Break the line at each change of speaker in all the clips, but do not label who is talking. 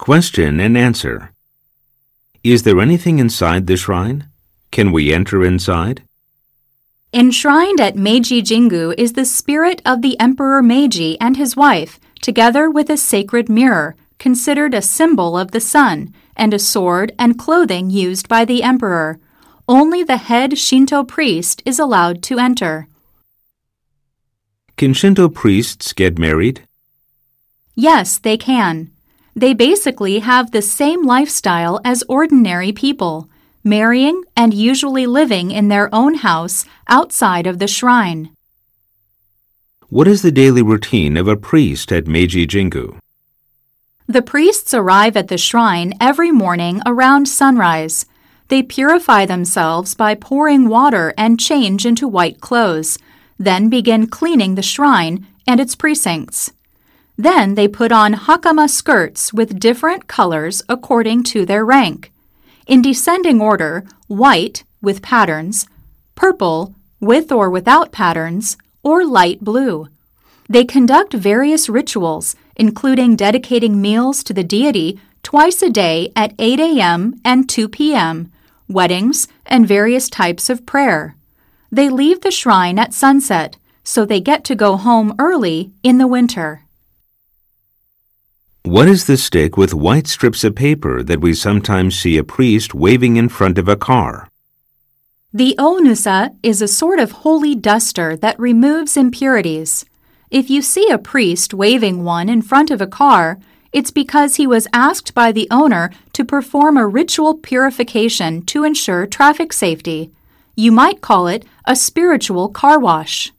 Question and answer. Is there anything inside the shrine? Can we enter inside?
Enshrined at Meiji Jingu is the spirit of the Emperor Meiji and his wife, together with a sacred mirror, considered a symbol of the sun, and a sword and clothing used by the emperor. Only the head Shinto priest is allowed to enter.
Can Shinto priests get married?
Yes, they can. They basically have the same lifestyle as ordinary people, marrying and usually living in their own house outside of the shrine.
What is the daily routine of a priest at Meiji Jingu?
The priests arrive at the shrine every morning around sunrise. They purify themselves by pouring water and change into white clothes, then begin cleaning the shrine and its precincts. Then they put on hakama skirts with different colors according to their rank. In descending order, white with patterns, purple with or without patterns, or light blue. They conduct various rituals, including dedicating meals to the deity twice a day at 8 a.m. and 2 p.m., weddings, and various types of prayer. They leave the shrine at sunset, so they get to go home early in the winter.
What is the stick with white strips of paper that we sometimes see a priest waving in front of a car?
The onusa is a sort of holy duster that removes impurities. If you see a priest waving one in front of a car, it's because he was asked by the owner to perform a ritual purification to ensure traffic safety. You might call it a spiritual car wash.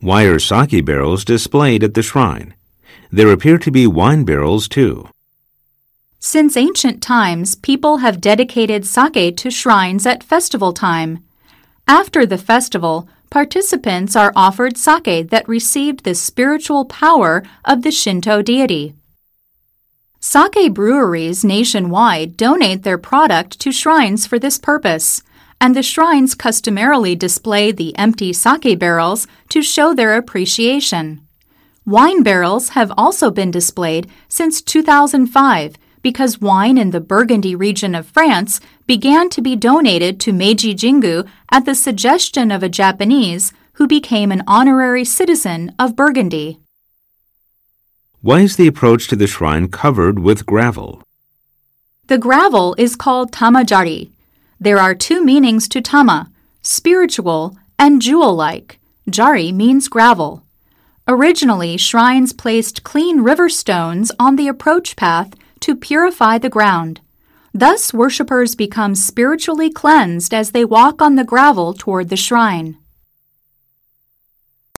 Why are sake barrels displayed at the shrine? There appear to be wine barrels too.
Since ancient times, people have dedicated sake to shrines at festival time. After the festival, participants are offered sake that received the spiritual power of the Shinto deity. Sake breweries nationwide donate their product to shrines for this purpose, and the shrines customarily display the empty sake barrels to show their appreciation. Wine barrels have also been displayed since 2005 because wine in the Burgundy region of France began to be donated to Meiji Jingu at the suggestion of a Japanese who became an honorary citizen of Burgundy.
Why is the approach to the shrine covered with gravel?
The gravel is called tamajari. There are two meanings to tama spiritual and jewel like. Jari means gravel. Originally, shrines placed clean river stones on the approach path to purify the ground. Thus, worshippers become spiritually cleansed as they walk on the gravel toward the shrine.